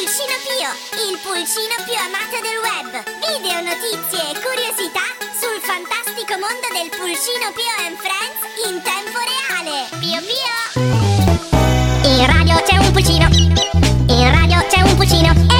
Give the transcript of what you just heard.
Pulcino Pio, il pulcino più amato del web. Video, notizie e curiosità sul fantastico mondo del Pulcino Pio and Friends in tempo reale. Pio Pio! In radio c'è un pulcino. In radio c'è un pulcino.